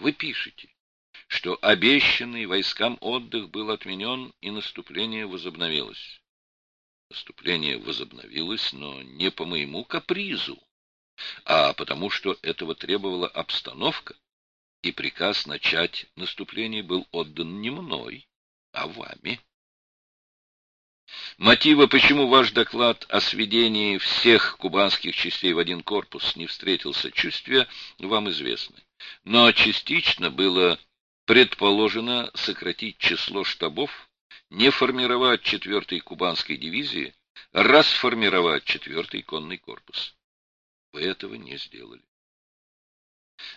Вы пишете, что обещанный войскам отдых был отменен и наступление возобновилось. Наступление возобновилось, но не по моему капризу, а потому что этого требовала обстановка, и приказ начать наступление был отдан не мной, а вами. Мотива, почему ваш доклад о сведении всех кубанских частей в один корпус не встретил сочувствия, вам известны. Но частично было предположено сократить число штабов, не формировать 4-й кубанской дивизии, расформировать 4-й конный корпус. Вы этого не сделали.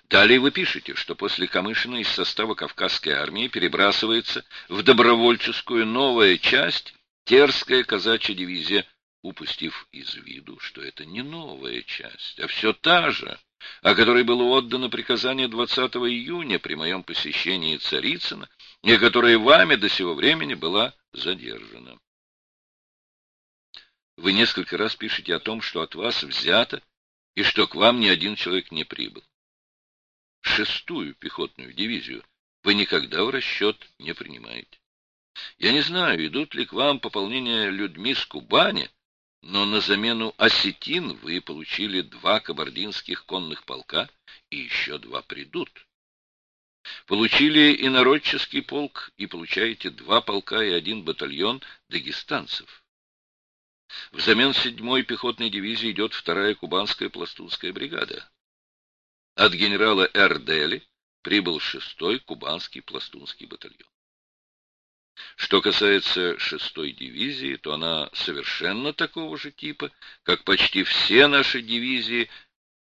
Далее вы пишете, что после Камышина из состава Кавказской армии перебрасывается в добровольческую новая часть Терская казачья дивизия, упустив из виду, что это не новая часть, а все та же, о которой было отдано приказание 20 июня при моем посещении Царицына, и которая вами до сего времени была задержана. Вы несколько раз пишете о том, что от вас взято, и что к вам ни один человек не прибыл. Шестую пехотную дивизию вы никогда в расчет не принимаете. Я не знаю, идут ли к вам пополнения людьми с Кубани, но на замену осетин вы получили два кабардинских конных полка, и еще два придут. Получили инородческий полк и получаете два полка и один батальон дагестанцев. Взамен седьмой пехотной дивизии идет вторая кубанская пластунская бригада. От генерала Эрдели прибыл шестой кубанский пластунский батальон. Что касается шестой дивизии, то она совершенно такого же типа, как почти все наши дивизии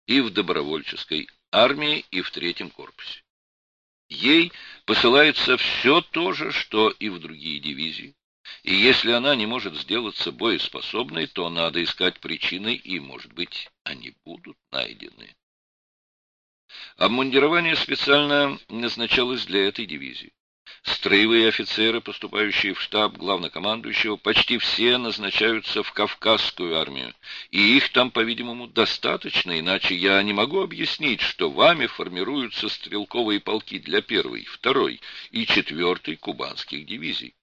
и в добровольческой армии, и в третьем корпусе. Ей посылается все то же, что и в другие дивизии. И если она не может сделаться боеспособной, то надо искать причины, и, может быть, они будут найдены. Обмундирование специально назначалось для этой дивизии. Строевые офицеры, поступающие в штаб главнокомандующего, почти все назначаются в Кавказскую армию, и их там, по-видимому, достаточно, иначе я не могу объяснить, что вами формируются стрелковые полки для первой, второй и четвертой кубанских дивизий.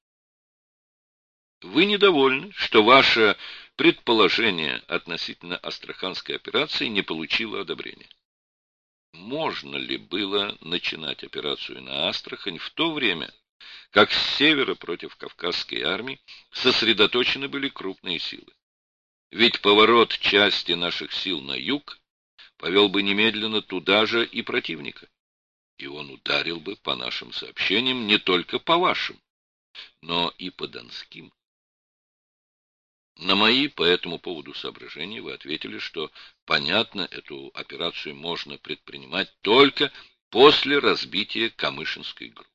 Вы недовольны, что ваше предположение относительно Астраханской операции не получило одобрения можно ли было начинать операцию на Астрахань в то время, как с севера против Кавказской армии сосредоточены были крупные силы. Ведь поворот части наших сил на юг повел бы немедленно туда же и противника. И он ударил бы, по нашим сообщениям, не только по вашим, но и по донским. На мои по этому поводу соображения вы ответили, что, понятно, эту операцию можно предпринимать только после разбития Камышинской группы.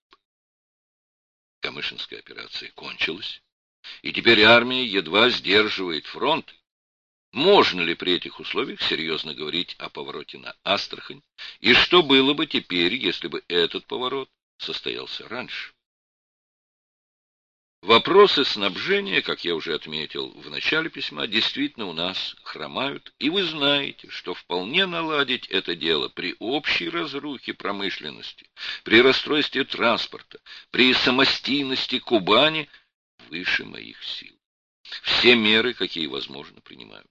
Камышинская операция кончилась, и теперь армия едва сдерживает фронт. Можно ли при этих условиях серьезно говорить о повороте на Астрахань? И что было бы теперь, если бы этот поворот состоялся раньше? Вопросы снабжения, как я уже отметил в начале письма, действительно у нас хромают, и вы знаете, что вполне наладить это дело при общей разрухе промышленности, при расстройстве транспорта, при самостийности Кубани выше моих сил. Все меры, какие возможно, принимаются.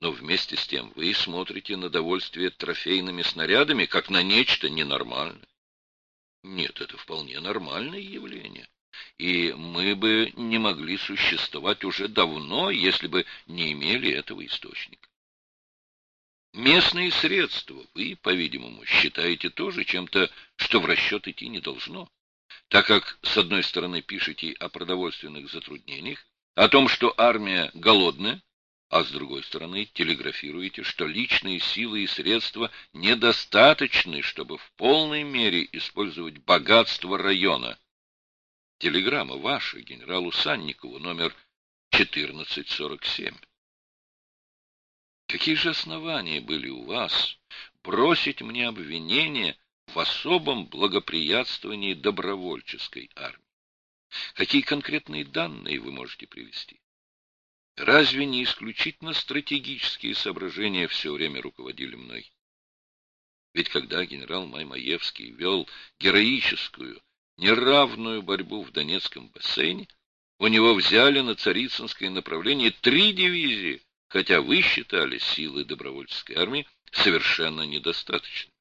Но вместе с тем вы смотрите на довольствие трофейными снарядами, как на нечто ненормальное. Нет, это вполне нормальное явление и мы бы не могли существовать уже давно, если бы не имели этого источника. Местные средства вы, по-видимому, считаете тоже чем-то, что в расчет идти не должно, так как, с одной стороны, пишете о продовольственных затруднениях, о том, что армия голодная, а с другой стороны, телеграфируете, что личные силы и средства недостаточны, чтобы в полной мере использовать богатство района, Телеграмма ваша генералу Санникову, номер 1447. Какие же основания были у вас бросить мне обвинение в особом благоприятствовании добровольческой армии? Какие конкретные данные вы можете привести? Разве не исключительно стратегические соображения все время руководили мной? Ведь когда генерал Маймаевский вел героическую, неравную борьбу в Донецком бассейне, у него взяли на Царицынское направление три дивизии, хотя вы считали силы добровольческой армии совершенно недостаточно.